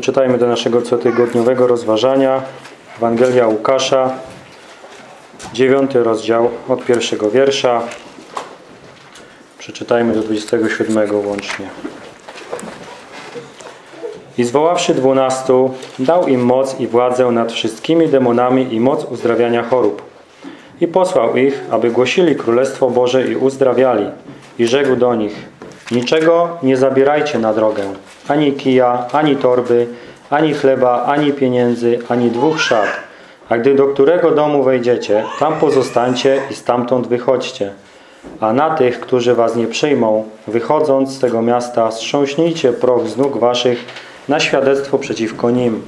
Przeczytajmy do naszego cotygodniowego rozważania Ewangelia Łukasza, dziewiąty rozdział od pierwszego wiersza. Przeczytajmy do 27 łącznie. I zwoławszy dwunastu, dał im moc i władzę nad wszystkimi demonami i moc uzdrawiania chorób. I posłał ich, aby głosili Królestwo Boże i uzdrawiali. I rzekł do nich, niczego nie zabierajcie na drogę, ani kija, ani torby, ani chleba, ani pieniędzy, ani dwóch szat. A gdy do którego domu wejdziecie, tam pozostańcie i stamtąd wychodźcie. A na tych, którzy was nie przyjmą, wychodząc z tego miasta, strząśnijcie proch z nóg waszych na świadectwo przeciwko nim.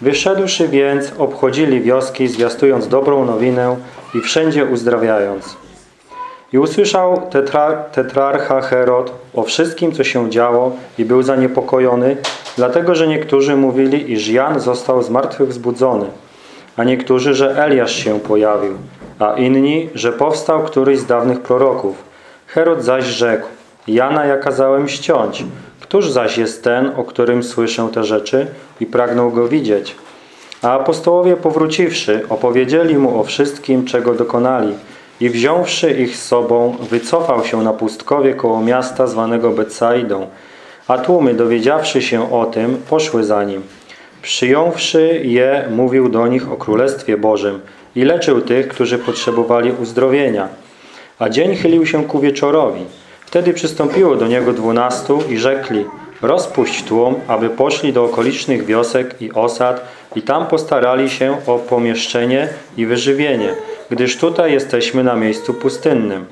Wyszedłszy więc, obchodzili wioski, zwiastując dobrą nowinę i wszędzie uzdrawiając. I usłyszał tetra tetrarcha Herod o wszystkim, co się działo i był zaniepokojony, dlatego, że niektórzy mówili, iż Jan został z martwych wzbudzony, a niektórzy, że Eliasz się pojawił, a inni, że powstał któryś z dawnych proroków. Herod zaś rzekł, Jana ja kazałem ściąć, Któż zaś jest ten, o którym słyszę te rzeczy i pragnął go widzieć? A apostołowie powróciwszy, opowiedzieli mu o wszystkim, czego dokonali i wziąwszy ich z sobą, wycofał się na pustkowie koło miasta zwanego Betsaidą, a tłumy, dowiedziawszy się o tym, poszły za nim. Przyjąwszy je, mówił do nich o Królestwie Bożym i leczył tych, którzy potrzebowali uzdrowienia. A dzień chylił się ku wieczorowi. Wtedy przystąpiło do niego dwunastu i rzekli, rozpuść tłum, aby poszli do okolicznych wiosek i osad i tam postarali się o pomieszczenie i wyżywienie, gdyż tutaj jesteśmy na miejscu pustynnym.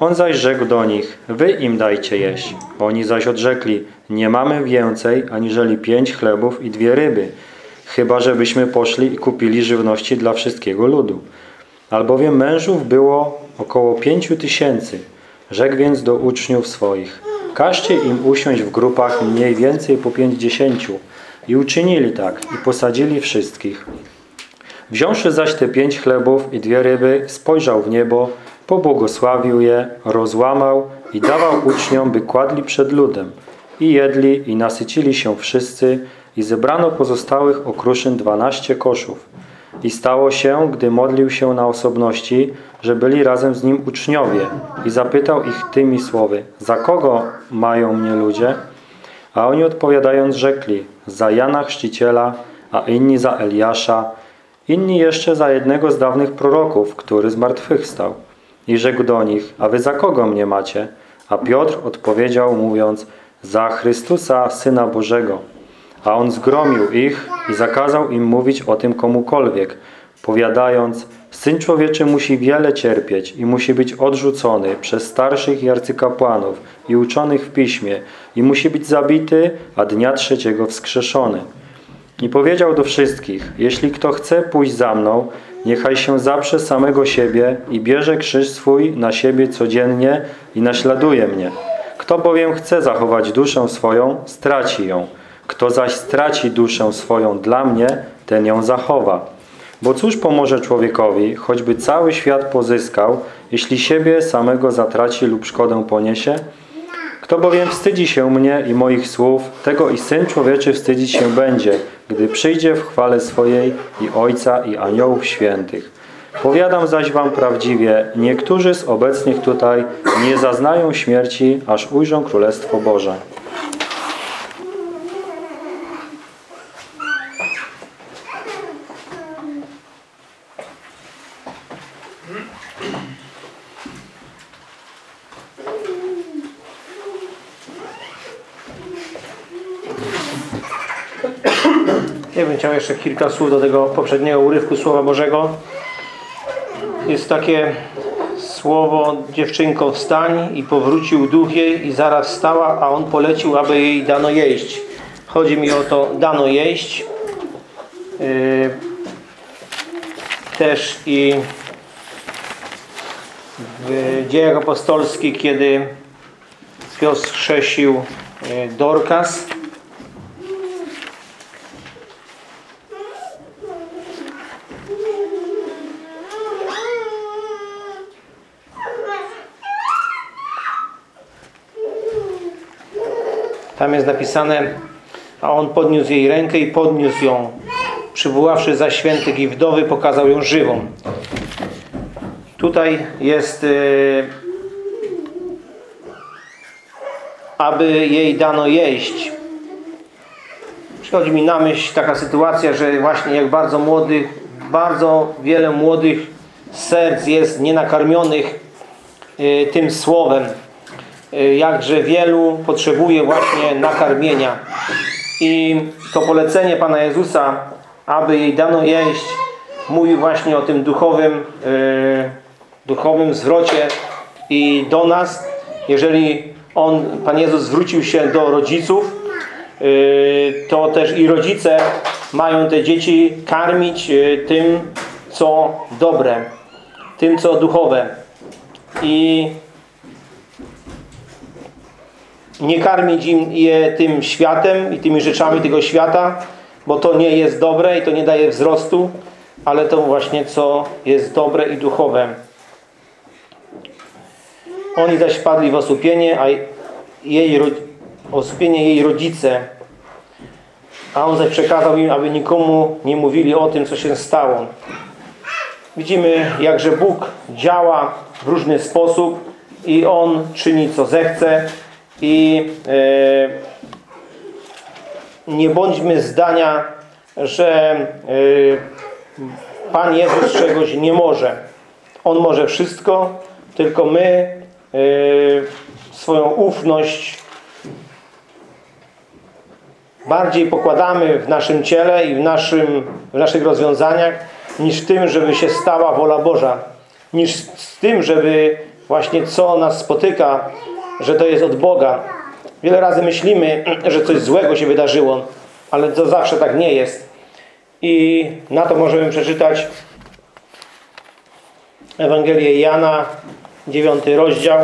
On zaś rzekł do nich, wy im dajcie jeść. Oni zaś odrzekli, nie mamy więcej aniżeli pięć chlebów i dwie ryby, chyba żebyśmy poszli i kupili żywności dla wszystkiego ludu. Albowiem mężów było około pięciu tysięcy. Rzekł więc do uczniów swoich, każcie im usiąść w grupach mniej więcej po pięćdziesięciu. I uczynili tak i posadzili wszystkich. Wziąwszy zaś te pięć chlebów i dwie ryby, spojrzał w niebo, pobłogosławił je, rozłamał i dawał uczniom, by kładli przed ludem. I jedli i nasycili się wszyscy i zebrano pozostałych okruszyn dwanaście koszów. I stało się, gdy modlił się na osobności, że byli razem z nim uczniowie i zapytał ich tymi słowy, za kogo mają mnie ludzie? A oni odpowiadając rzekli, za Jana Chrzciciela, a inni za Eliasza, inni jeszcze za jednego z dawnych proroków, który zmartwychwstał. I rzekł do nich, a wy za kogo mnie macie? A Piotr odpowiedział mówiąc, za Chrystusa, Syna Bożego. A on zgromił ich i zakazał im mówić o tym komukolwiek, powiadając, Syn Człowieczy musi wiele cierpieć i musi być odrzucony przez starszych i arcykapłanów i uczonych w piśmie i musi być zabity, a dnia trzeciego wskrzeszony. I powiedział do wszystkich, jeśli kto chce pójść za mną, niechaj się zaprze samego siebie i bierze krzyż swój na siebie codziennie i naśladuje mnie. Kto bowiem chce zachować duszę swoją, straci ją. Kto zaś straci duszę swoją dla mnie, ten ją zachowa. Bo cóż pomoże człowiekowi, choćby cały świat pozyskał, jeśli siebie samego zatraci lub szkodę poniesie? Kto bowiem wstydzi się mnie i moich słów, tego i Syn Człowieczy wstydzić się będzie, gdy przyjdzie w chwale swojej i Ojca i aniołów świętych. Powiadam zaś wam prawdziwie, niektórzy z obecnych tutaj nie zaznają śmierci, aż ujrzą Królestwo Boże. Ja bym chciał jeszcze kilka słów do tego poprzedniego urywku Słowa Bożego. Jest takie słowo dziewczynko wstań i powrócił duch jej i zaraz stała, a on polecił, aby jej dano jeść. Chodzi mi o to dano jeść. Yy, też i w dziejach apostolskich, kiedy Piotr chrzesił Dorcas, jest napisane A on podniósł jej rękę i podniósł ją. Przywoławszy za świętych i wdowy, pokazał ją żywą. Tutaj jest, y, aby jej dano jeść. Przychodzi mi na myśl taka sytuacja, że właśnie jak bardzo młodych, bardzo wiele młodych serc jest nienakarmionych y, tym słowem. Y, jakże wielu potrzebuje właśnie nakarmienia. I to polecenie Pana Jezusa, aby jej dano jeść, mówi właśnie o tym duchowym, y, duchowym zwrocie i do nas, jeżeli On, Pan Jezus zwrócił się do rodziców, y, to też i rodzice mają te dzieci karmić tym, co dobre, tym, co duchowe. I nie karmić im je tym światem i tymi rzeczami tego świata, bo to nie jest dobre i to nie daje wzrostu, ale to właśnie co jest dobre i duchowe. Oni zaś padli w osłupienie, a jej, osłupienie jej rodzice, a on zaś przekazał im, aby nikomu nie mówili o tym, co się stało. Widzimy, jakże Bóg działa w różny sposób i On czyni, co zechce i e, nie bądźmy zdania, że e, Pan Jezus czegoś nie może. On może wszystko, tylko my e, swoją ufność bardziej pokładamy w naszym ciele i w, naszym, w naszych rozwiązaniach niż w tym, żeby się stała wola Boża. Niż z tym, żeby właśnie co nas spotyka, że to jest od Boga. Wiele razy myślimy, że coś złego się wydarzyło, ale to zawsze tak nie jest. I na to możemy przeczytać Ewangelię Jana, dziewiąty rozdział.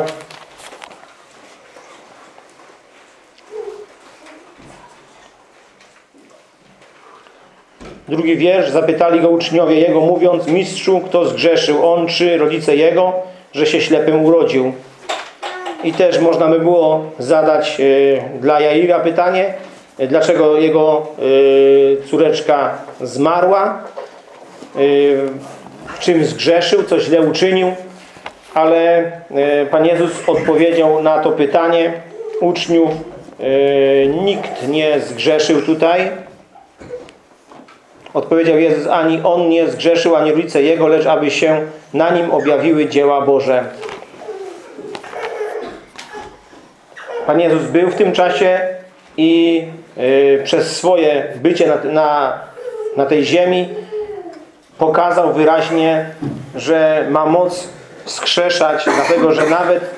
Drugi wiersz. Zapytali go uczniowie jego, mówiąc, mistrzu, kto zgrzeszył, on czy rodzice jego, że się ślepym urodził. I też można by było zadać y, dla Jaira pytanie, y, dlaczego jego y, córeczka zmarła, w czym zgrzeszył, co źle uczynił, ale Pan Jezus odpowiedział na to pytanie uczniów, nikt nie zgrzeszył tutaj. Odpowiedział Jezus, ani on nie zgrzeszył, ani rodzice jego, lecz aby się na nim objawiły dzieła Boże. Pan Jezus był w tym czasie i y, przez swoje bycie na, na, na tej ziemi pokazał wyraźnie, że ma moc wskrzeszać, dlatego że nawet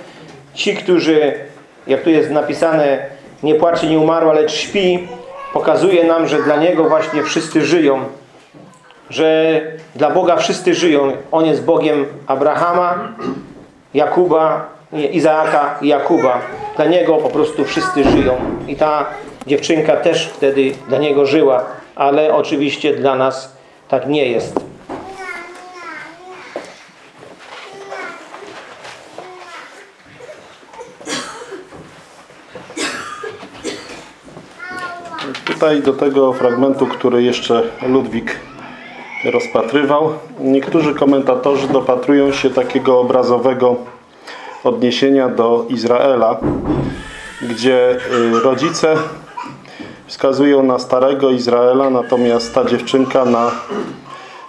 ci, którzy, jak tu jest napisane, nie płacze, nie umarła, lecz śpi, pokazuje nam, że dla Niego właśnie wszyscy żyją. Że dla Boga wszyscy żyją. On jest Bogiem Abrahama, Jakuba, Izaaka i Jakuba. Dla niego po prostu wszyscy żyją. I ta dziewczynka też wtedy dla niego żyła. Ale oczywiście dla nas tak nie jest. Tutaj do tego fragmentu, który jeszcze Ludwik rozpatrywał, niektórzy komentatorzy dopatrują się takiego obrazowego odniesienia do Izraela, gdzie y, rodzice wskazują na starego Izraela, natomiast ta dziewczynka na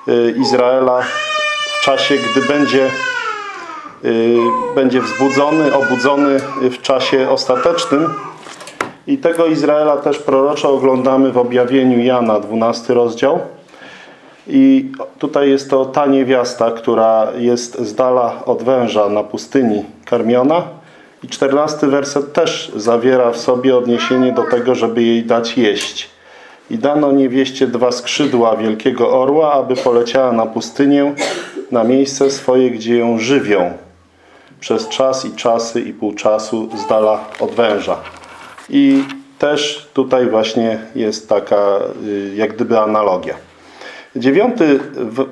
y, Izraela w czasie, gdy będzie, y, będzie wzbudzony, obudzony w czasie ostatecznym. I tego Izraela też proroczo oglądamy w objawieniu Jana, 12 rozdział. I tutaj jest to ta niewiasta, która jest z dala od węża na pustyni karmiona. I czternasty werset też zawiera w sobie odniesienie do tego, żeby jej dać jeść. I dano niewieście dwa skrzydła wielkiego orła, aby poleciała na pustynię, na miejsce swoje, gdzie ją żywią. Przez czas i czasy i pół czasu z dala od węża. I też tutaj właśnie jest taka y, jak gdyby analogia. Dziewiąty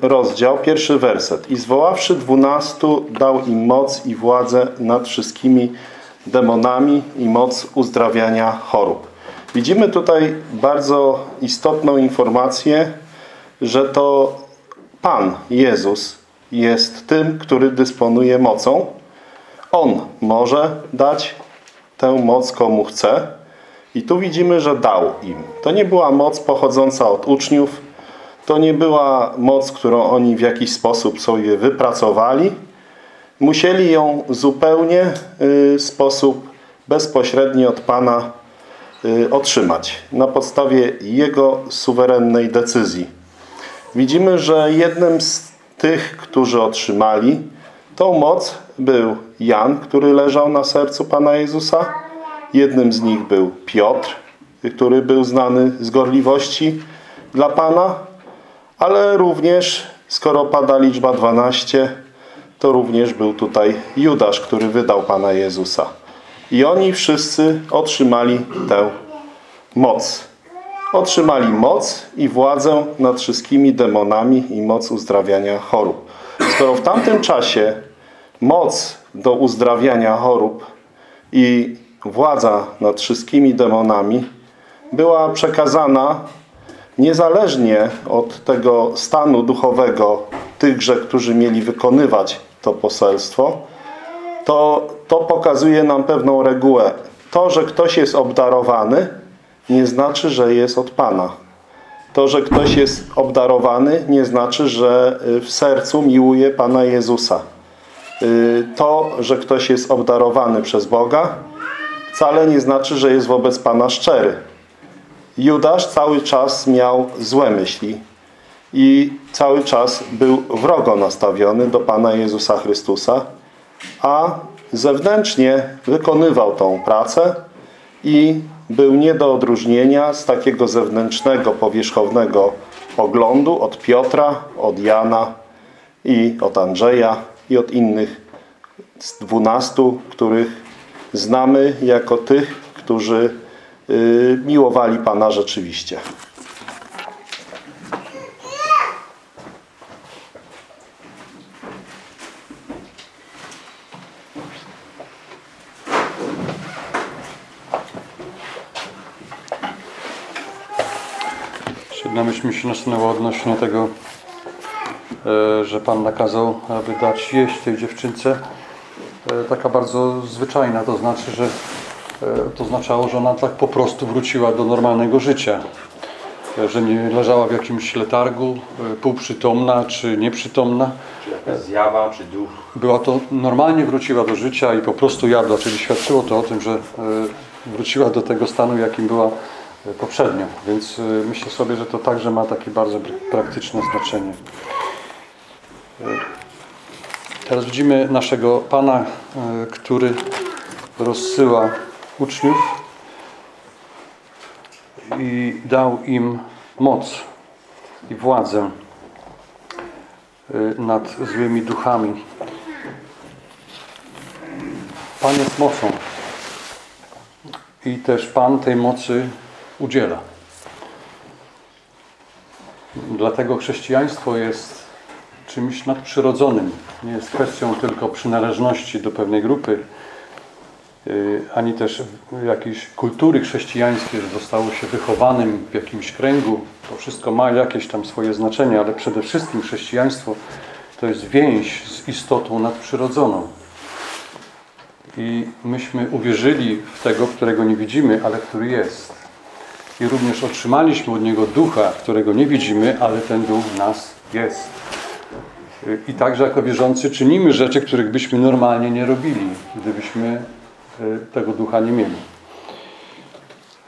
rozdział, pierwszy werset. I zwoławszy dwunastu, dał im moc i władzę nad wszystkimi demonami i moc uzdrawiania chorób. Widzimy tutaj bardzo istotną informację, że to Pan Jezus jest tym, który dysponuje mocą. On może dać tę moc komu chce. I tu widzimy, że dał im. To nie była moc pochodząca od uczniów, to nie była moc, którą oni w jakiś sposób sobie wypracowali. Musieli ją zupełnie w sposób bezpośredni od Pana y, otrzymać na podstawie Jego suwerennej decyzji. Widzimy, że jednym z tych, którzy otrzymali tą moc był Jan, który leżał na sercu Pana Jezusa. Jednym z nich był Piotr, który był znany z gorliwości dla Pana, ale również, skoro pada liczba 12, to również był tutaj Judasz, który wydał Pana Jezusa. I oni wszyscy otrzymali tę moc. Otrzymali moc i władzę nad wszystkimi demonami i moc uzdrawiania chorób. Skoro w tamtym czasie moc do uzdrawiania chorób i władza nad wszystkimi demonami była przekazana niezależnie od tego stanu duchowego tychże, którzy mieli wykonywać to poselstwo, to, to pokazuje nam pewną regułę. To, że ktoś jest obdarowany, nie znaczy, że jest od Pana. To, że ktoś jest obdarowany, nie znaczy, że y, w sercu miłuje Pana Jezusa. Y, To, że ktoś jest obdarowany przez Boga, wcale nie znaczy, że jest wobec Pana szczery. Judasz cały czas miał złe myśli i cały czas był wrogo nastawiony do Pana Jezusa Chrystusa, a zewnętrznie wykonywał tą pracę i był nie do odróżnienia z takiego zewnętrznego, powierzchownego poglądu od Piotra, od Jana i od Andrzeja i od innych z dwunastu, których znamy jako tych, którzy miłowali Pana rzeczywiście. Jedna myśl mi się nasunęła odnośnie tego, e, że Pan nakazał, aby dać jeść tej dziewczynce. E, Taka bardzo zwyczajna, to znaczy, że to oznaczało, że ona tak po prostu wróciła do normalnego życia. E, Że nie leżała w jakimś letargu, e, półprzytomna czy nieprzytomna. Czy jakaś zjawa, czy duch. Była to, normalnie wróciła do życia i po prostu jadła, czyli świadczyło to o tym, że e, wróciła do tego stanu, jakim była e, poprzednio. Więc e, myślę sobie, że to także ma takie bardzo pr- praktyczne znaczenie. E, Teraz widzimy naszego Pana, e, który rozsyła uczniów i dał im moc i władzę e, nad złymi duchami. Pan jest mocą i też Pan tej mocy udziela. Dlatego chrześcijaństwo jest czymś nadprzyrodzonym. Nie jest kwestią tylko przynależności do pewnej grupy, ani też jakiejś kultury chrześcijańskiej, że zostało się wychowanym w jakimś kręgu. To wszystko ma jakieś tam swoje znaczenie, ale przede wszystkim chrześcijaństwo to jest więź z istotą nadprzyrodzoną. I myśmy uwierzyli w tego, którego nie widzimy, ale który jest. I również otrzymaliśmy od Niego ducha, którego nie widzimy, ale ten duch w nas jest. I także jako wierzący czynimy rzeczy, których byśmy normalnie nie robili, gdybyśmy tego ducha nie mieli.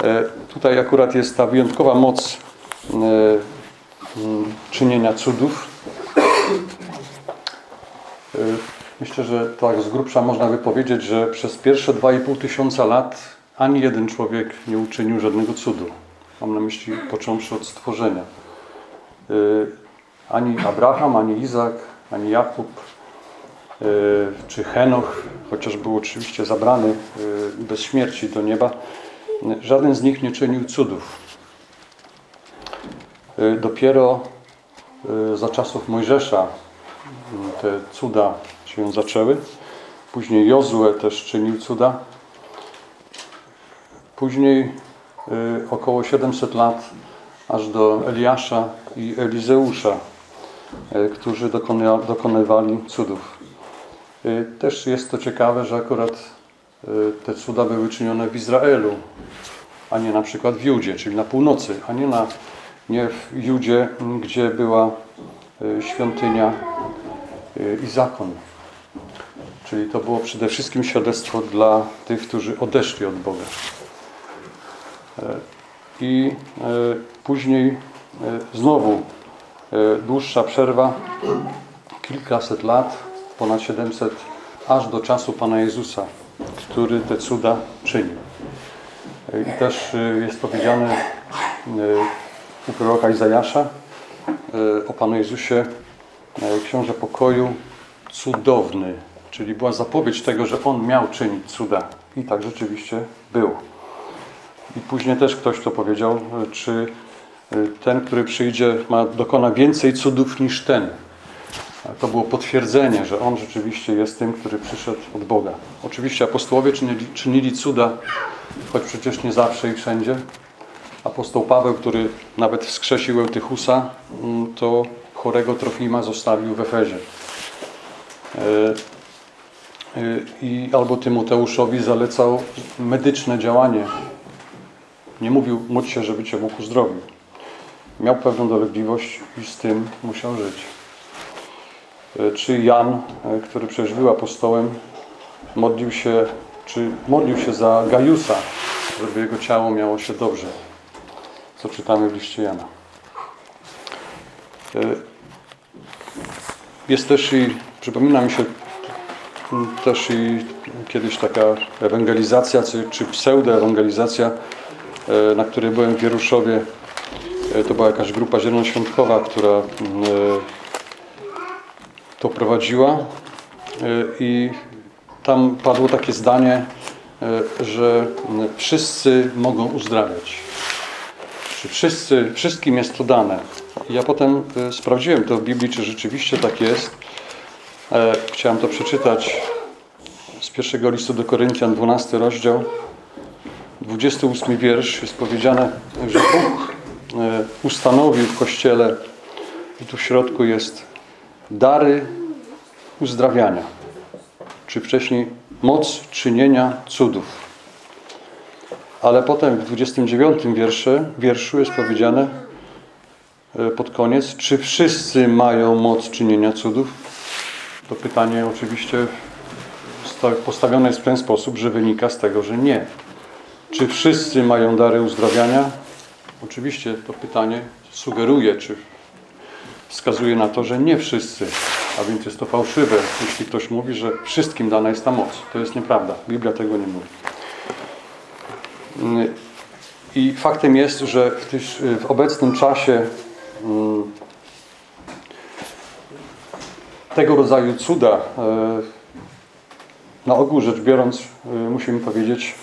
E, Tutaj akurat jest ta wyjątkowa moc e, czynienia cudów. E, Myślę, że tak z grubsza można by powiedzieć, że przez pierwsze 2,5 tysiąca lat ani jeden człowiek nie uczynił żadnego cudu. Mam na myśli począwszy od stworzenia. E, Ani Abraham, ani Izak, ani Jakub, e, czy Henoch, chociaż był oczywiście zabrany e, bez śmierci do nieba, żaden z nich nie czynił cudów. E, Dopiero za czasów Mojżesza te cuda się zaczęły. Później Jozue też czynił cuda. Później y, około 700 lat aż do Eliasza i Elizeusza, y, którzy dokonywali cudów. Y, Też jest to ciekawe, że akurat y, te cuda były czynione w Izraelu, a nie na przykład w Judzie, czyli na północy, a nie, na, nie w Judzie, gdzie była y, świątynia i zakon. Czyli to było przede wszystkim świadectwo dla tych, którzy odeszli od Boga. I później znowu dłuższa przerwa, kilkaset lat, ponad 700, aż do czasu Pana Jezusa, który te cuda czynił. E, I też e, jest powiedziane e, u proroka Izajasza o Panu Jezusie, książę pokoju, cudowny, czyli była zapowiedź tego, że On miał czynić cuda. I tak rzeczywiście było. I później też ktoś to powiedział, czy ten, który przyjdzie, ma, dokona więcej cudów niż ten. To było potwierdzenie, że On rzeczywiście jest tym, który przyszedł od Boga. Oczywiście apostołowie czynili, czynili cuda, choć przecież nie zawsze i wszędzie. Apostoł Paweł, który nawet wskrzesił Eutychusa, mm, to chorego Trofima zostawił w Efezie. E, e, I albo Tymoteuszowi zalecał medyczne działanie. Nie mówił, módl się, żeby Cię Bóg uzdrowił. Miał pewną dolegliwość i z tym musiał żyć. E, Czy Jan, e, który przecież był apostołem, modlił się, czy modlił się za Gajusa, żeby jego ciało miało się dobrze. Co czytamy w liście Jana. E, Jest też i, przypomina mi się też i kiedyś taka ewangelizacja, czy, czy pseudoewangelizacja, na której byłem w Wieruszowie. To była jakaś grupa zielonoświątkowa, która to prowadziła e, i tam padło takie zdanie, e, że wszyscy mogą uzdrawiać. Czy wszyscy, wszystkim jest to dane. Ja potem e, sprawdziłem to w Biblii, czy rzeczywiście tak jest. E, Chciałem to przeczytać z pierwszego listu do Koryntian, 12 rozdział, 28 wiersz. Jest powiedziane, że Bóg e, ustanowił w Kościele i tu w środku jest dary uzdrawiania, czy wcześniej moc czynienia cudów. Ale potem w 29 wiersze, wierszu jest powiedziane e, pod koniec, czy wszyscy mają moc czynienia cudów? To pytanie oczywiście sta- postawione jest w ten sposób, że wynika z tego, że nie. Czy wszyscy mają dary uzdrawiania? Oczywiście to pytanie sugeruje, czy wskazuje na to, że nie wszyscy, a więc jest to fałszywe, jeśli ktoś mówi, że wszystkim dana jest ta moc. To jest nieprawda. Biblia tego nie mówi. I faktem jest, że w, tyś, w obecnym czasie mm, tego rodzaju cuda, e, na ogół rzecz biorąc, e, musimy powiedzieć,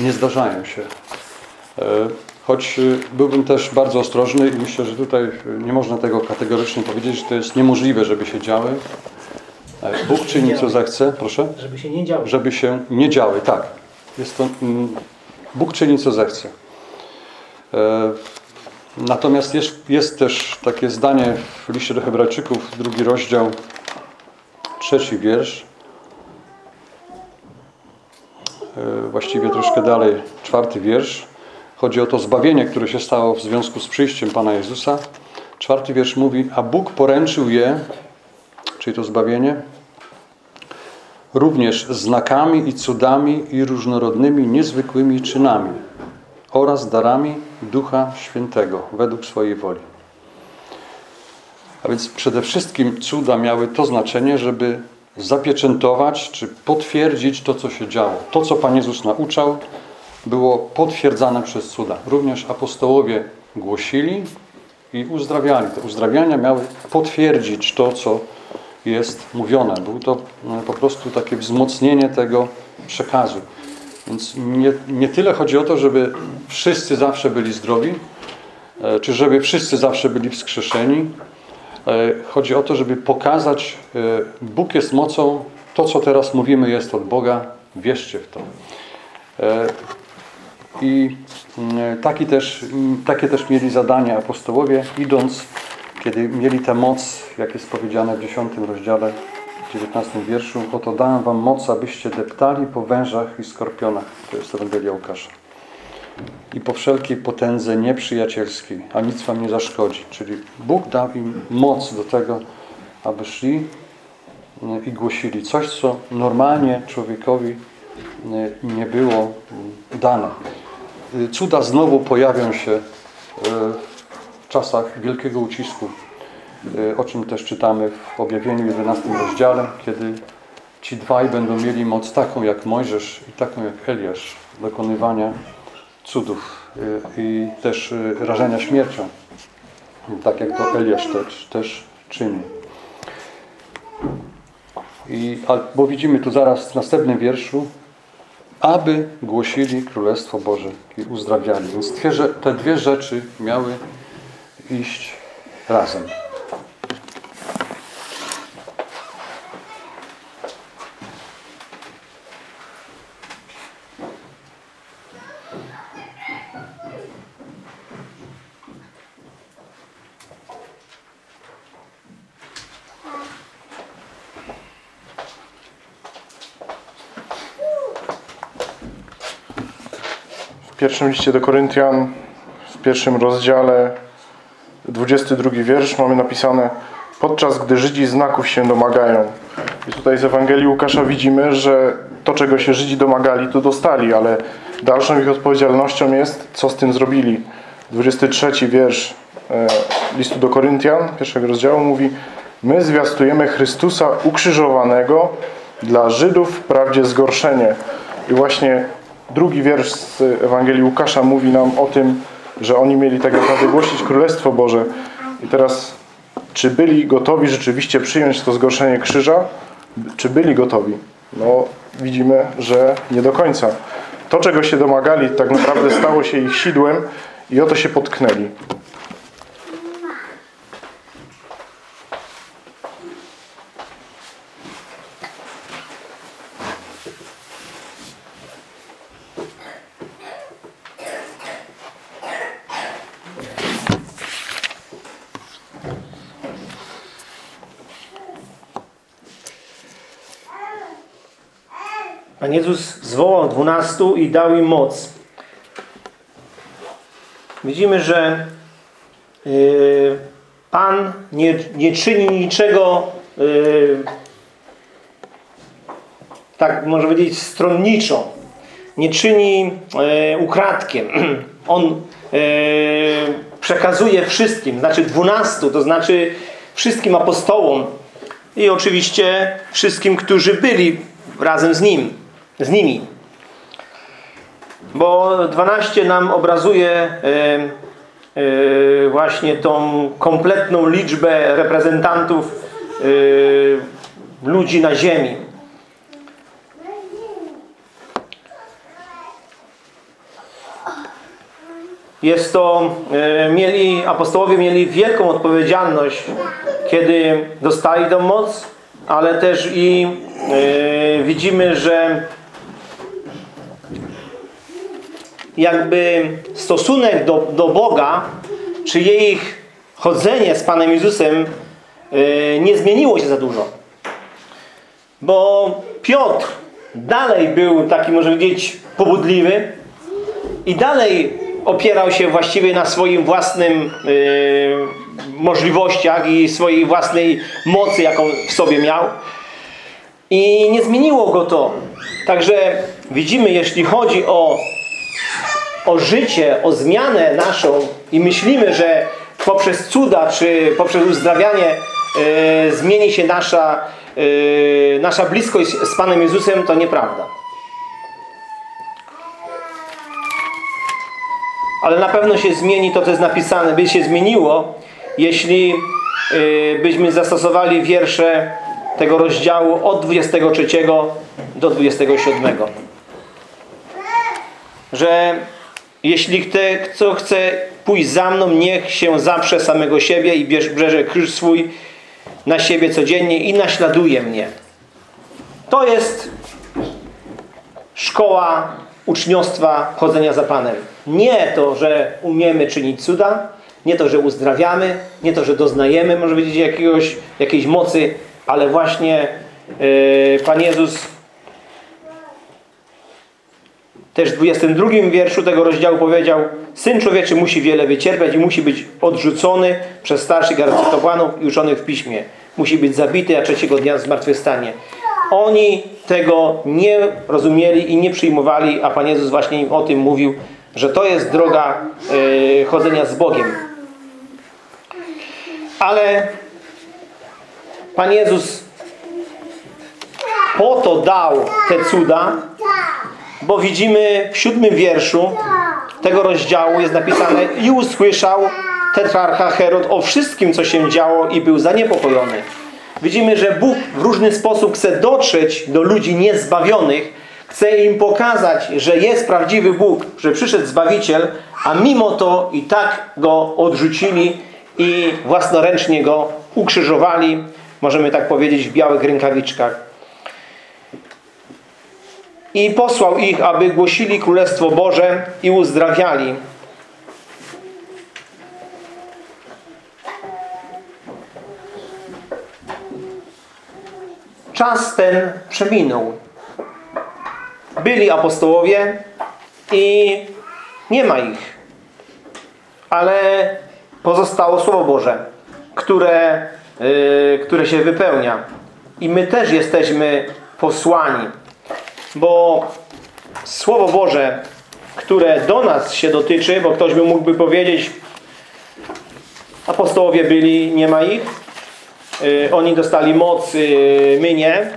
nie zdarzają się. Choć e, byłbym też bardzo ostrożny i myślę, że tutaj e, nie można tego kategorycznie powiedzieć, że to jest niemożliwe, żeby się działy. E, Bóg czyni co zechce, proszę Żeby się nie działo. żeby się nie działy. Tak. Jest to, mm, Bóg czyni co zechce. E, Natomiast jest, jest też takie zdanie w liście do Hebrajczyków, drugi rozdział, trzeci wiersz. E, Właściwie troszkę dalej, czwarty wiersz. Chodzi o to zbawienie, które się stało w związku z przyjściem Pana Jezusa. Czwarty wiersz mówi, a Bóg poręczył je, czyli to zbawienie, również znakami i cudami i różnorodnymi, niezwykłymi czynami oraz darami Ducha Świętego według swojej woli. A więc przede wszystkim cuda miały to znaczenie, żeby zapieczętować czy potwierdzić to, co się działo. To, co Pan Jezus nauczał, było potwierdzane przez cuda. Również apostołowie głosili i uzdrawiali. Te uzdrawiania miały potwierdzić to, co jest mówione. Był to e, po prostu takie wzmocnienie tego przekazu. Więc nie, nie tyle chodzi o to, żeby wszyscy zawsze byli zdrowi, e, czy żeby wszyscy zawsze byli wskrzeszeni. E, Chodzi o to, żeby pokazać, e, Bóg jest mocą, to co teraz mówimy jest od Boga, wierzcie w to. I mm, taki też, mm, takie też mieli zadanie apostołowie, idąc, kiedy mieli tę moc, jak jest powiedziane w 10 rozdziale, w 19 wierszu, oto dałem wam moc, abyście deptali po wężach i skorpionach. To jest Ewangelia Łukasza. I po wszelkiej potędze nieprzyjacielskiej, a nic wam nie zaszkodzi. Czyli Bóg dał im moc do tego, aby szli y, i głosili coś, co normalnie człowiekowi nie było dane. Cuda znowu pojawią się y, w czasach wielkiego ucisku, y, o czym też czytamy w objawieniu 11 rozdziale, kiedy ci dwaj będą mieli moc taką jak Mojżesz i taką jak Eliasz dokonywania cudów y, i też rażenia śmiercią, tak jak to Eliasz też, też czyni. I, bo widzimy tu zaraz w następnym wierszu, aby głosili Królestwo Boże i uzdrawiali. Więc te dwie rzeczy miały iść razem. Pierwszym liście do Koryntian, w pierwszym rozdziale, 22 wiersz mamy napisane podczas gdy Żydzi znaków się domagają. I tutaj z Ewangelii Łukasza widzimy, że to, czego się Żydzi domagali, to dostali, ale dalszą ich odpowiedzialnością jest, co z tym zrobili. 23 wiersz e, listu do Koryntian, pierwszego rozdziału mówi My zwiastujemy Chrystusa ukrzyżowanego, dla Żydów wprawdzie zgorszenie. I właśnie drugi wiersz z Ewangelii Łukasza mówi nam o tym, że oni mieli tak naprawdę głosić Królestwo Boże. I teraz, czy byli gotowi rzeczywiście przyjąć to zgorszenie krzyża? Czy byli gotowi? No, widzimy, że nie do końca. To, czego się domagali, tak naprawdę stało się ich sidłem i o to się potknęli. Jezus zwołał dwunastu i dał im moc. Widzimy, że yy, Pan nie, nie czyni niczego yy, tak można powiedzieć stronniczo. Nie czyni yy, ukradkiem. On przekazuje wszystkim, znaczy dwunastu, to znaczy wszystkim apostołom i oczywiście wszystkim, którzy byli razem z nim, z nimi. Bo 12 nam obrazuje e, właśnie tą kompletną liczbę reprezentantów e, ludzi na ziemi. Jest to, e, mieli, apostołowie mieli wielką odpowiedzialność, kiedy dostali tą moc, ale też i widzimy, że jakby stosunek do, do Boga, czy ich chodzenie z Panem Jezusem e, nie zmieniło się za dużo. Bo Piotr dalej był taki, może powiedzieć, pobudliwy i dalej opierał się właściwie na swoim własnym yy, możliwościach i swojej własnej mocy, jaką w sobie miał. I nie zmieniło go to. Także widzimy, jeśli chodzi o, o życie, o zmianę naszą i myślimy, że poprzez cuda czy poprzez uzdrawianie yy, zmieni się nasza, yy, nasza bliskość z Panem Jezusem, to nieprawda. ale na pewno się zmieni to, co jest napisane, by się zmieniło, jeśli yy, byśmy zastosowali wiersze tego rozdziału od 23 do 27. Że jeśli kto, chce pójść za mną, niech się zaprze samego siebie i bierze, bierze krzyż swój na siebie codziennie i naśladuje mnie. To jest szkoła uczniostwa chodzenia za Panem. Nie to, że umiemy czynić cuda, nie to, że uzdrawiamy, nie to, że doznajemy, może powiedzieć, jakiegoś, jakiejś mocy, ale właśnie yy, Pan Jezus też w 22 wierszu tego rozdziału powiedział Syn człowieczy musi wiele wycierpieć i musi być odrzucony przez starszych arcykapłanów i uczonych w piśmie. Musi być zabity, a trzeciego dnia zmartwychwstanie. Oni tego nie rozumieli i nie przyjmowali, a Pan Jezus właśnie im o tym mówił, że to jest droga yy, chodzenia z Bogiem. Ale Pan Jezus po to dał te cuda, bo widzimy w siódmym wierszu tego rozdziału jest napisane i usłyszał tetrarcha Herod o wszystkim, co się działo i był zaniepokojony. Widzimy, że Bóg w różny sposób chce dotrzeć do ludzi niezbawionych, chce im pokazać, że jest prawdziwy Bóg, że przyszedł Zbawiciel, a mimo to i tak Go odrzucili i własnoręcznie Go ukrzyżowali, możemy tak powiedzieć, w białych rękawiczkach. I posłał ich, aby głosili Królestwo Boże i uzdrawiali. Czas ten przeminął. Byli apostołowie i nie ma ich. Ale pozostało Słowo Boże, które, yy, które się wypełnia. I my też jesteśmy posłani bo Słowo Boże, które do nas się dotyczy, bo ktoś by mógłby powiedzieć apostołowie byli, nie ma ich, yy, oni dostali moc, yy, my nie.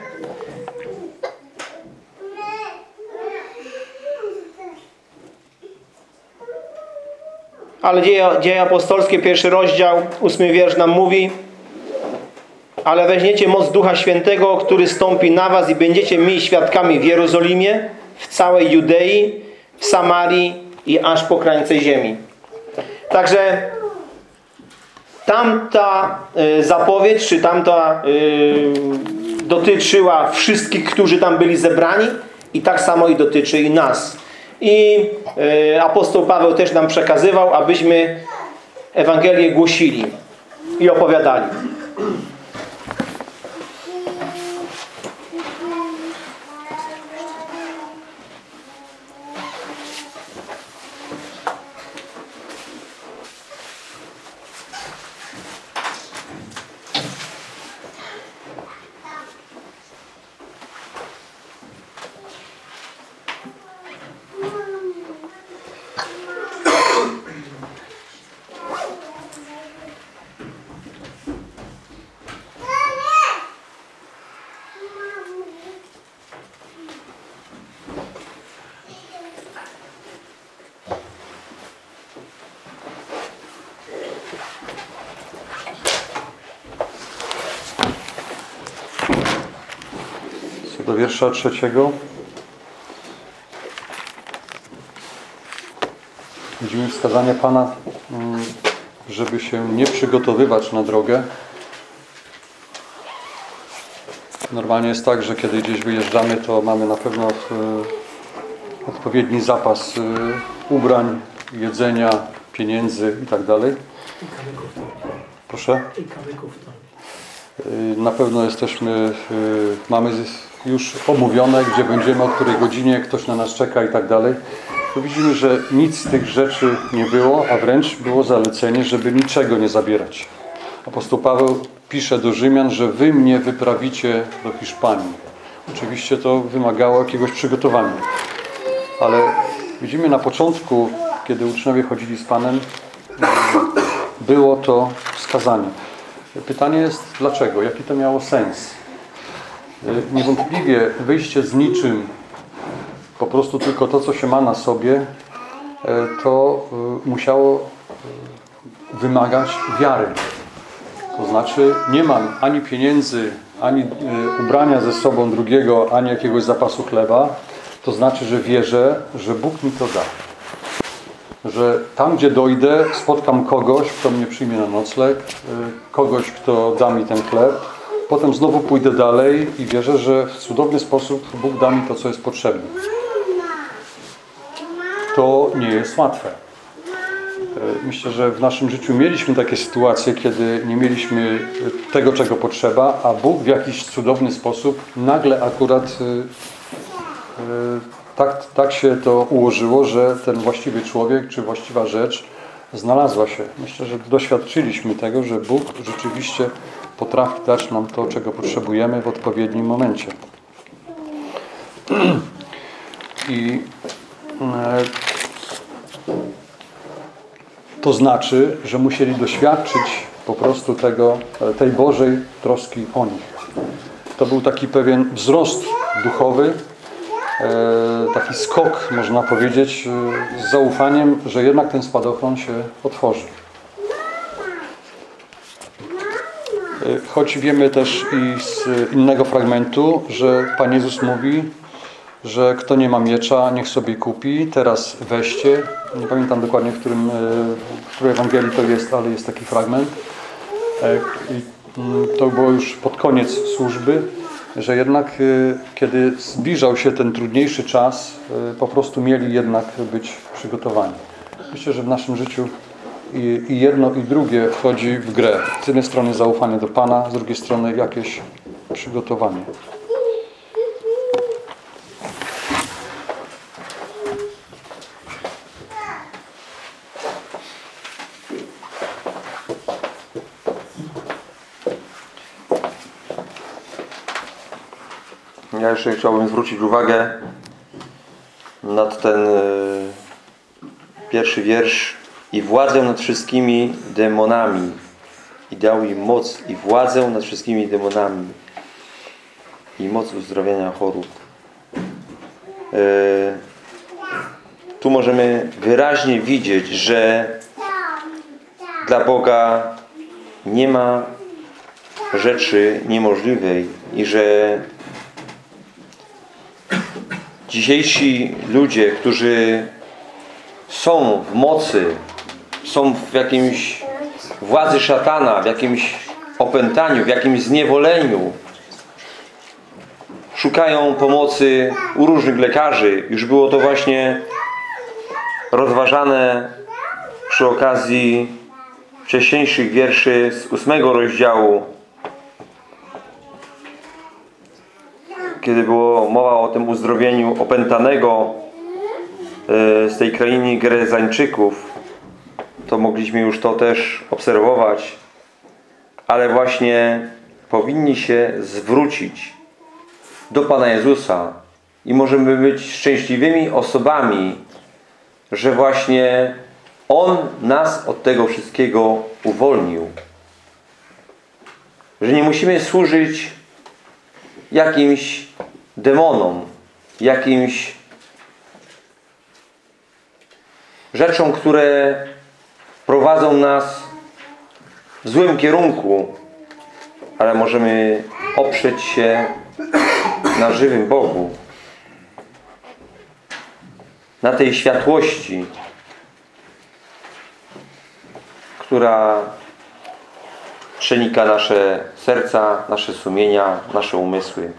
Ale dzieje, dzieje apostolskie, pierwszy rozdział, ósmy wiersz nam mówi ale weźmiecie moc Ducha Świętego, który stąpi na was i będziecie mi świadkami w Jerozolimie, w całej Judei, w Samarii i aż po krańce ziemi. Także tamta y, zapowiedź, czy tamta y, dotyczyła wszystkich, którzy tam byli zebrani i tak samo i dotyczy i nas. I y, apostoł Paweł też nam przekazywał, abyśmy Ewangelię głosili i opowiadali. Wiersza trzeciego. Widzimy wskazanie Pana, mm, żeby się nie przygotowywać na drogę. Normalnie jest tak, że kiedy gdzieś wyjeżdżamy, to mamy na pewno e, odpowiedni zapas e, ubrań, jedzenia, pieniędzy i tak dalej. Proszę? Y, Na pewno jesteśmy, mamy już omówione, gdzie będziemy, o której godzinie, ktoś na nas czeka i tak dalej. Tu widzimy, że nic z tych rzeczy nie było, a wręcz było zalecenie, żeby niczego nie zabierać. Apostoł Paweł pisze do Rzymian, że wy mnie wyprawicie do Hiszpanii. Oczywiście to wymagało jakiegoś przygotowania. Ale widzimy na początku, kiedy uczniowie chodzili z Panem, było to wskazanie. Pytanie jest dlaczego? Jaki to miało sens? Y, Niewątpliwie wyjście z niczym, po prostu tylko to, co się ma na sobie, y, to y, musiało wymagać wiary. To znaczy nie mam ani pieniędzy, ani ubrania ze sobą drugiego, ani jakiegoś zapasu chleba. To znaczy, że wierzę, że Bóg mi to da że tam, gdzie dojdę, spotkam kogoś, kto mnie przyjmie na nocleg, kogoś, kto da mi ten chleb. Potem znowu pójdę dalej i wierzę, że w cudowny sposób Bóg da mi to, co jest potrzebne. to nie jest łatwe. E, Myślę, że w naszym życiu mieliśmy takie sytuacje, kiedy nie mieliśmy tego, czego potrzeba, a Bóg w jakiś cudowny sposób nagle akurat e, e, tak, tak się to ułożyło, że ten właściwy człowiek czy właściwa rzecz znalazła się. Myślę, że doświadczyliśmy tego, że Bóg rzeczywiście potrafi dać nam to, czego potrzebujemy w odpowiednim momencie. I e, to znaczy, że musieli doświadczyć po prostu tego, e, tej Bożej troski o nich. To był taki pewien wzrost duchowy, e, taki skok, można powiedzieć, z zaufaniem, że jednak ten spadochron się otworzy. Choć wiemy też i z innego fragmentu, że Pan Jezus mówi, że kto nie ma miecza, niech sobie kupi, teraz weźcie. Nie pamiętam dokładnie, w, którym, e, w której Ewangelii to jest, ale jest taki fragment. E, I mm, to było już pod koniec służby, że jednak e, kiedy zbliżał się ten trudniejszy czas, po prostu mieli jednak być przygotowani. Myślę, że w naszym życiu i, i jedno i drugie wchodzi w grę. Z jednej strony zaufanie do Pana, z drugiej strony jakieś przygotowanie. Ja jeszcze chciałbym zwrócić uwagę nad ten e, pierwszy wiersz i władzę nad wszystkimi demonami i dał im moc i władzę nad wszystkimi demonami i moc uzdrowienia chorób. E, Tu możemy wyraźnie widzieć, że dla Boga nie ma rzeczy niemożliwej i że dzisiejsi ludzie, którzy są w mocy, są w jakimś władzy szatana, w jakimś opętaniu, w jakimś zniewoleniu, szukają pomocy u różnych lekarzy. Już było to właśnie rozważane przy okazji wcześniejszych wierszy z ósmego rozdziału kiedy było mowa o tym uzdrowieniu opętanego e, z tej krainy Gerezańczyków, to mogliśmy już to też obserwować, ale właśnie powinni się zwrócić do Pana Jezusa i możemy być szczęśliwymi osobami, że właśnie On nas od tego wszystkiego uwolnił. Że nie musimy służyć jakimś demonom, jakimś rzeczom, które prowadzą nas w złym kierunku, ale możemy oprzeć się na żywym Bogu, na tej światłości, która przenika nasze serca, nasze sumienia, nasze umysły.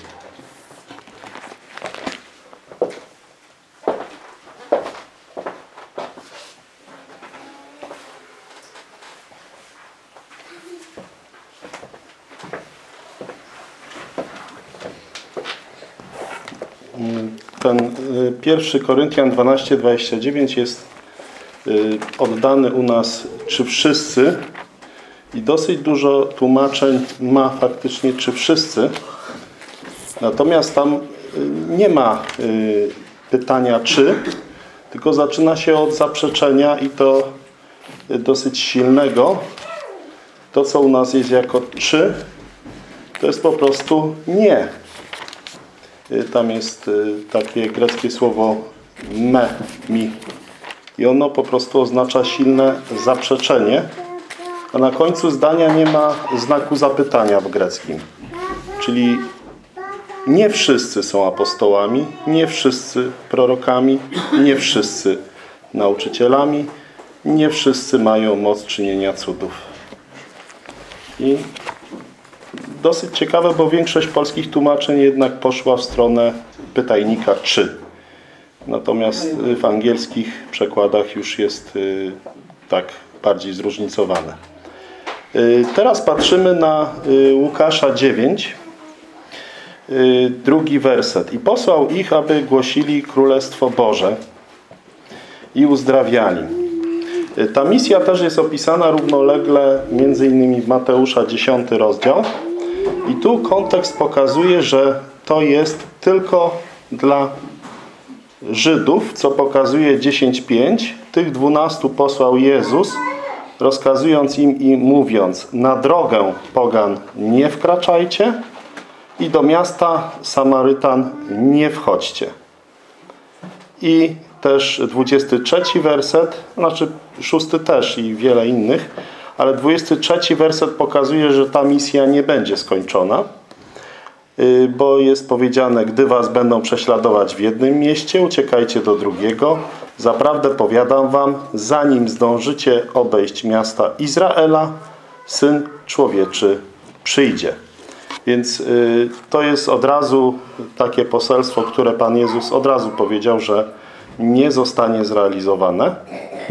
Ten y, pierwszy Koryntian 12:29 jest y, oddany u nas czy wszyscy i dosyć dużo tłumaczeń ma faktycznie czy wszyscy. Natomiast tam y, nie ma pytania czy, tylko zaczyna się od zaprzeczenia i to dosyć silnego. To, co u nas jest jako czy, to jest po prostu nie. Y, Tam jest y, takie greckie słowo me, mi. I ono po prostu oznacza silne zaprzeczenie. A na końcu zdania nie ma znaku zapytania w greckim. Czyli nie wszyscy są apostołami, nie wszyscy prorokami, nie wszyscy nauczycielami, nie wszyscy mają moc czynienia cudów. I dosyć ciekawe, bo większość polskich tłumaczeń jednak poszła w stronę pytajnika czy. Natomiast w angielskich przekładach już jest y, tak bardziej zróżnicowane. Y, Teraz patrzymy na y, Łukasza 9, y, drugi werset. I posłał ich, aby głosili Królestwo Boże i uzdrawiali. Y, Ta misja też jest opisana równolegle między innymi w Mateusza 10 rozdział. I tu kontekst pokazuje, że to jest tylko dla Żydów, co pokazuje 10.5. Tych dwunastu posłał Jezus, rozkazując im i mówiąc na drogę pogan nie wkraczajcie i do miasta Samarytan nie wchodźcie. I też 23 werset, znaczy szósty też i wiele innych, ale 23 werset pokazuje, że ta misja nie będzie skończona, y, bo jest powiedziane, gdy was będą prześladować w jednym mieście, uciekajcie do drugiego. Zaprawdę powiadam wam, zanim zdążycie obejść miasta Izraela, Syn Człowieczy przyjdzie. Więc y, to jest od razu takie poselstwo, które Pan Jezus od razu powiedział, że nie zostanie zrealizowane.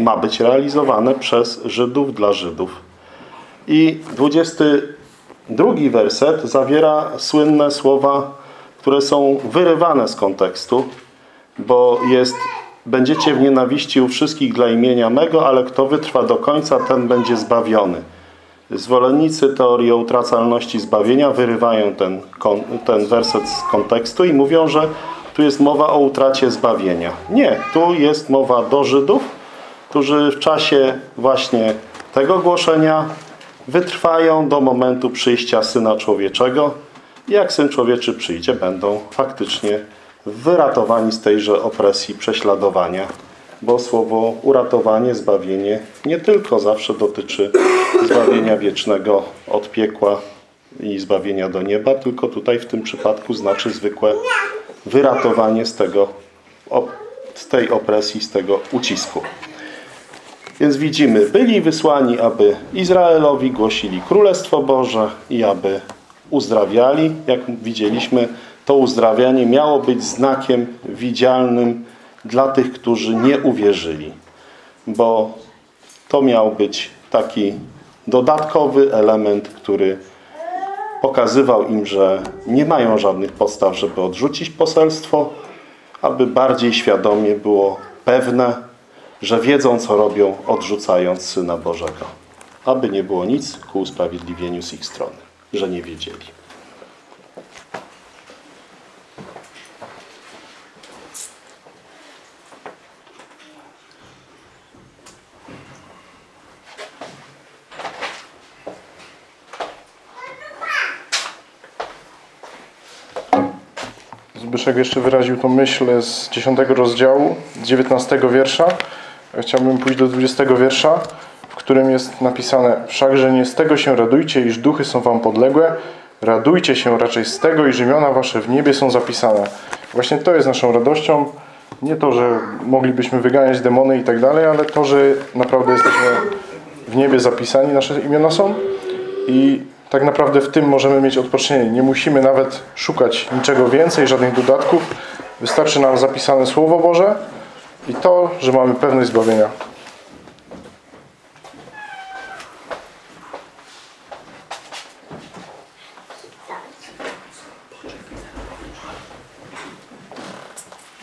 Ma być realizowane przez Żydów dla Żydów. I 22 werset zawiera słynne słowa, które są wyrywane z kontekstu, bo jest Będziecie w nienawiści u wszystkich dla imienia mego, ale kto wytrwa do końca, ten będzie zbawiony. Zwolennicy teorii o utracalności zbawienia wyrywają ten, ten werset z kontekstu i mówią, że tu jest mowa o utracie zbawienia. Nie, tu jest mowa do Żydów, którzy w czasie właśnie tego głoszenia wytrwają do momentu przyjścia Syna Człowieczego. Jak Syn Człowieczy przyjdzie, będą faktycznie wyratowani z tejże opresji, prześladowania. Bo słowo uratowanie, zbawienie nie tylko zawsze dotyczy zbawienia wiecznego od piekła i zbawienia do nieba, tylko tutaj w tym przypadku znaczy zwykłe wyratowanie z, tego, z tej opresji, z tego ucisku. Więc widzimy, byli wysłani, aby Izraelowi głosili Królestwo Boże i aby uzdrawiali. Jak widzieliśmy, to uzdrawianie miało być znakiem widzialnym dla tych, którzy nie uwierzyli. Bo to miał być taki dodatkowy element, który pokazywał im, że nie mają żadnych podstaw, żeby odrzucić poselstwo, aby bardziej świadomie było pewne, że wiedzą, co robią, odrzucając Syna Bożego. Aby nie było nic ku usprawiedliwieniu z ich strony, że nie wiedzieli. Zbyszek jeszcze wyraził tą myśl z 10 rozdziału, z 19 wiersza. Chciałbym pójść do 20 wiersza, w którym jest napisane Wszakże nie z tego się radujcie, iż duchy są wam podległe, radujcie się raczej z tego, iż imiona wasze w niebie są zapisane. Właśnie to jest naszą radością. Nie to, że moglibyśmy wyganiać demony i tak dalej, ale to, że naprawdę jesteśmy w niebie zapisani, nasze imiona są i tak naprawdę w tym możemy mieć odpocznienie. Nie musimy nawet szukać niczego więcej, żadnych dodatków. Wystarczy nam zapisane Słowo Boże i to, że mamy pewność zbawienia.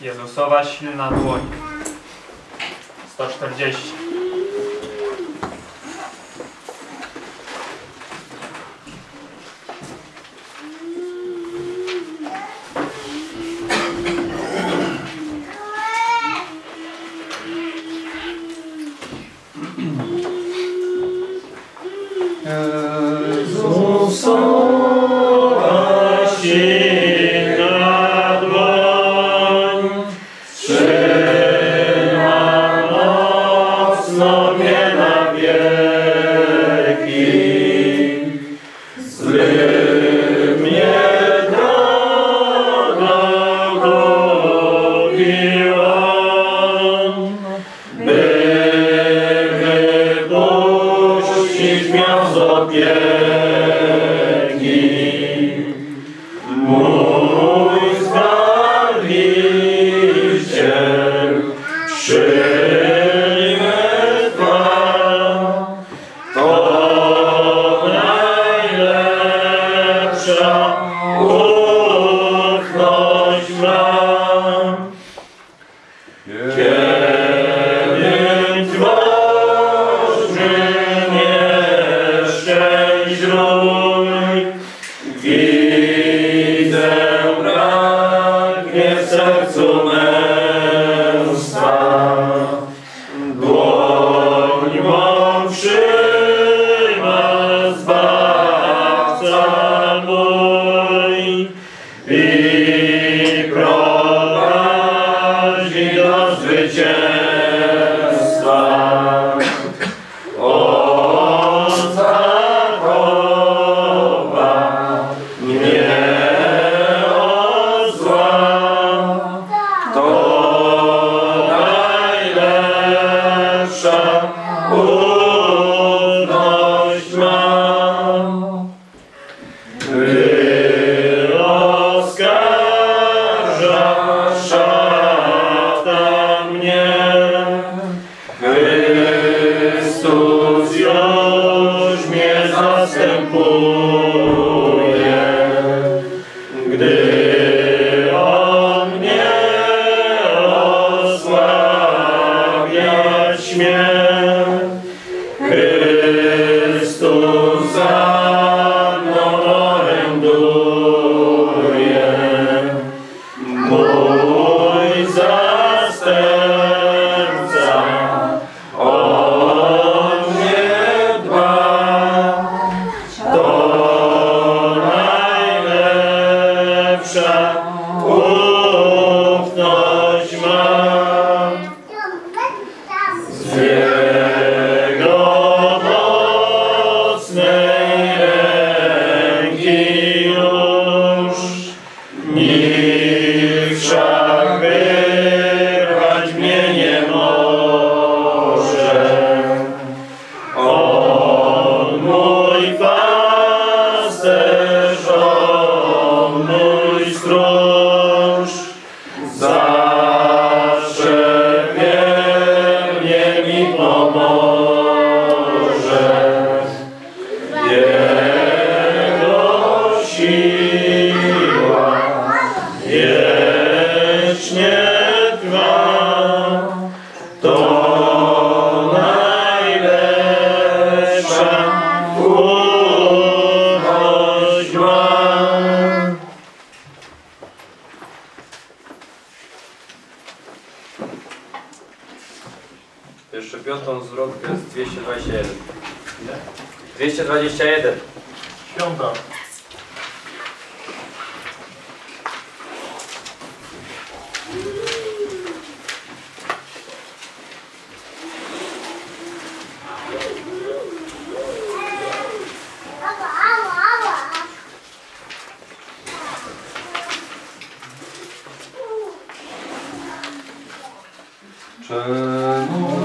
Jezusowa silna dłoń. 140. 주라 Mam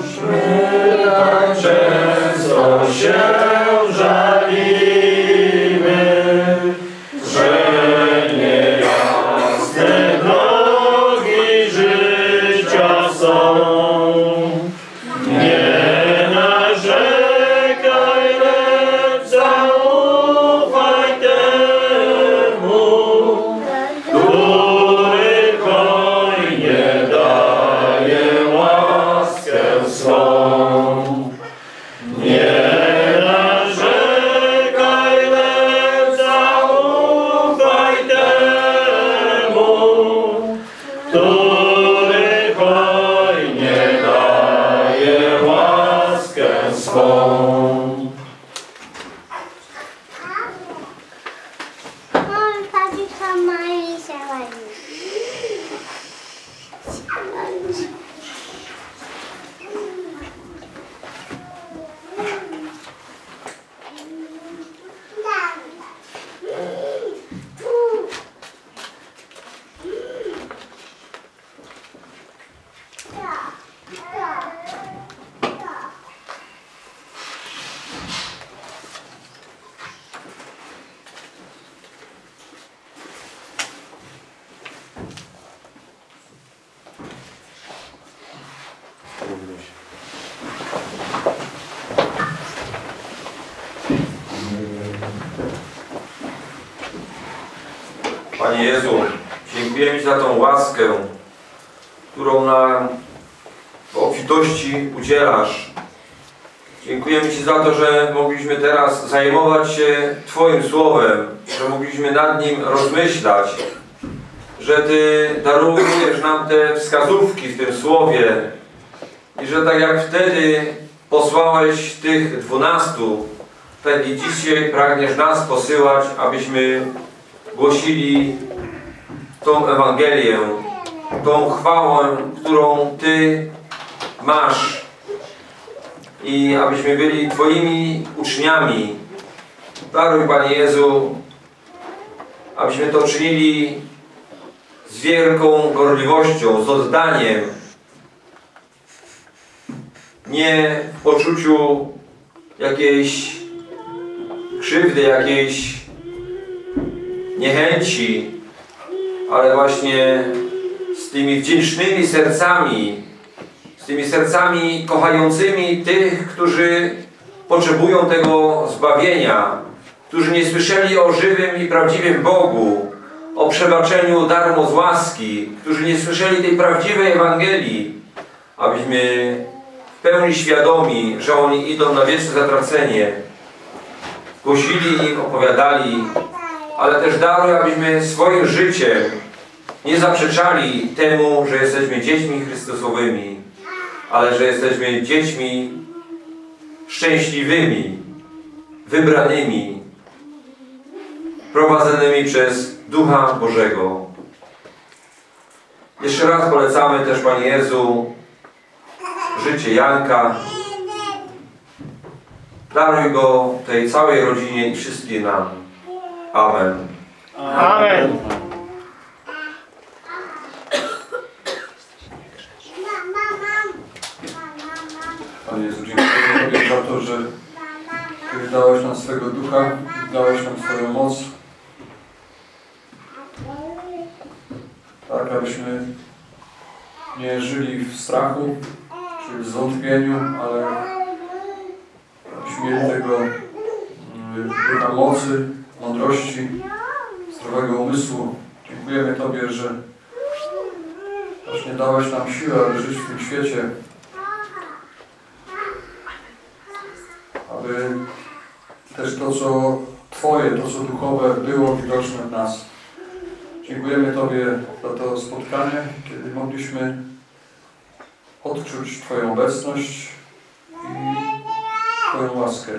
Panie Jezu, dziękujemy Ci za tą łaskę, którą nam w obfitości udzielasz. Dziękujemy Ci za to, że mogliśmy teraz zajmować się Twoim Słowem, że mogliśmy nad nim rozmyślać, że Ty darujesz nam te wskazówki w tym Słowie i że tak jak wtedy posłałeś tych dwunastu, tak i dzisiaj pragniesz nas posyłać, abyśmy głosili tą Ewangelię, tą chwałę, którą Ty masz i abyśmy byli Twoimi uczniami. Daruj, Panie Jezu, abyśmy to czynili z wielką gorliwością, z oddaniem, nie w poczuciu jakiejś krzywdy, jakiejś niechęci, ale właśnie z tymi wdzięcznymi sercami, z tymi sercami kochającymi tych, którzy potrzebują tego zbawienia, którzy nie słyszeli o żywym i prawdziwym Bogu, o przebaczeniu darmo z łaski, którzy nie słyszeli tej prawdziwej Ewangelii, abyśmy w pełni świadomi, że oni idą na wieczne zatracenie, głosili im, opowiadali, ale też daruj, abyśmy swoim życiem nie zaprzeczali temu, że jesteśmy dziećmi Chrystusowymi, ale że jesteśmy dziećmi szczęśliwymi, wybranymi, prowadzonymi przez Ducha Bożego. Jeszcze raz polecamy też, Panie Jezu, życie Janka. Daruj go tej całej rodzinie i wszystkim nam. Amen. Amen. Panie Jezu, dziękuję Tobie za to, że który dałeś nam swego ducha, dałeś nam swoją moc. Tak, abyśmy nie żyli w strachu czy w zwątpieniu, ale abyśmy mieli tego mm, ducha mocy, mądrości, zdrowego umysłu. Dziękujemy Tobie, że właśnie dałeś nam siłę, aby żyć w tym świecie, aby też to, co Twoje, to, co duchowe było widoczne w nas. Dziękujemy Tobie za to spotkanie, kiedy mogliśmy odczuć Twoją obecność i Twoją łaskę.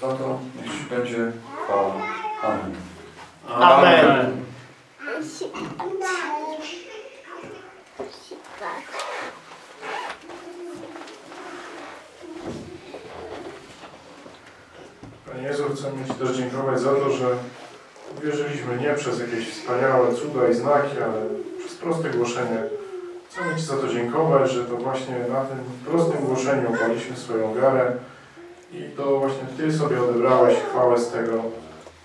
Za to niech będzie chwała. Amen. Amen. Panie Jezu, chcemy Ci też dziękować za to, że uwierzyliśmy nie przez jakieś wspaniałe cuda i znaki, ale przez proste głoszenie. Chcemy Ci za to dziękować, że to właśnie na tym prostym głoszeniu opaliśmy swoją wiarę i to właśnie Ty sobie odebrałeś chwałę z tego.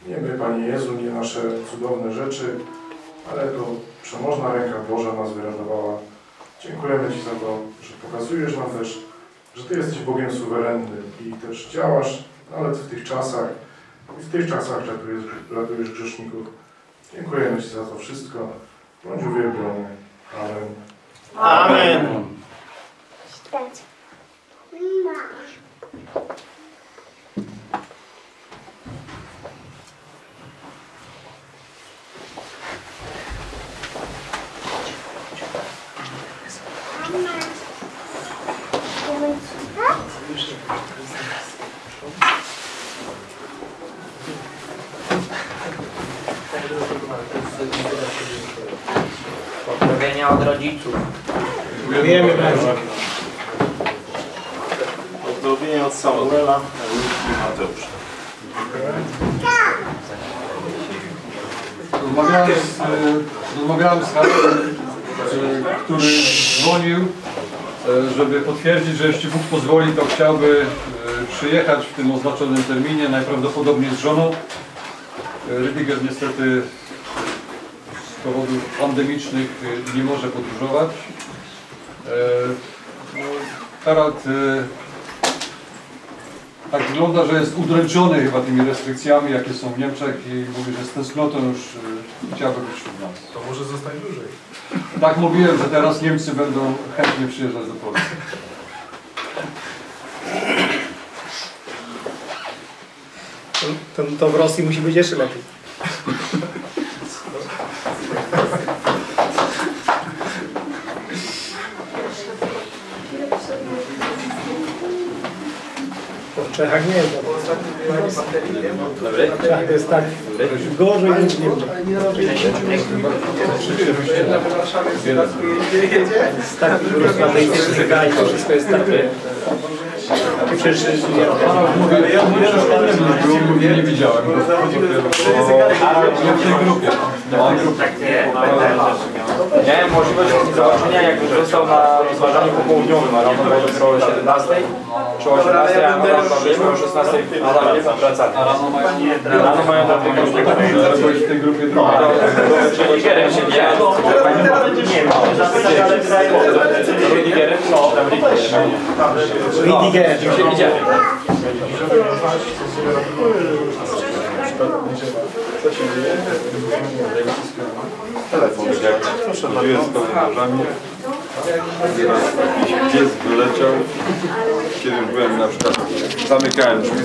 Nie my, Panie Jezu, nie nasze cudowne rzeczy, ale to przemożna ręka Boża nas wyratowała. Dziękujemy Ci za to, że pokazujesz nam też, że Ty jesteś Bogiem suwerennym i też działasz nawet w tych czasach, i w tych czasach ratujesz, ratujesz grzeszników. Dziękujemy Ci za to wszystko. Bądź uwielbiony. Amen. Amen. Masz. Mama. Chcemy czytać? Pozdrowienia od rodziców. Wiemy bardzo. Pozdrowienia od Samuela, Ewelki i Mateusza. Rozmawiałem z, e, rozmawiałem z Harem, e, który dzwonił, e, żeby potwierdzić, że jeśli Bóg pozwoli, to chciałby e, przyjechać w tym oznaczonym terminie, najprawdopodobniej z żoną. E, Rydiger niestety z powodów pandemicznych e, nie może podróżować. E, no, tak wygląda, że jest udręczony chyba tymi restrykcjami, jakie są w Niemczech i mówi, że z tęsknotą już chciałby być wśród nas. To może zostać dłużej. Tak mówiłem, że teraz Niemcy będą chętnie przyjeżdżać do Polski. To, to w Rosji musi być jeszcze lepiej. W Czechach nie jest. W Czechach jest tak gorzej niż nie tak rozmaitystyczny kraj, to wszystko jest tak... Ja nie, widziałem. w tej. Miałem możliwość zobaczenia, jak został na rozważaniu popołudniowym, a rano było dopiero o 17, czy o 18, a rano byliśmy o 16 wracali. A rano mają... Rano mają na tej grupie. Byłeś w tej grupie drugiej. Rudigerem się nie Rudigerem, no, tam Rudigerem. się widziałem. Chodziłem z komentarzami. Pies wyleciał. Kiedyś byłem na przykład, zamykałem drzwi,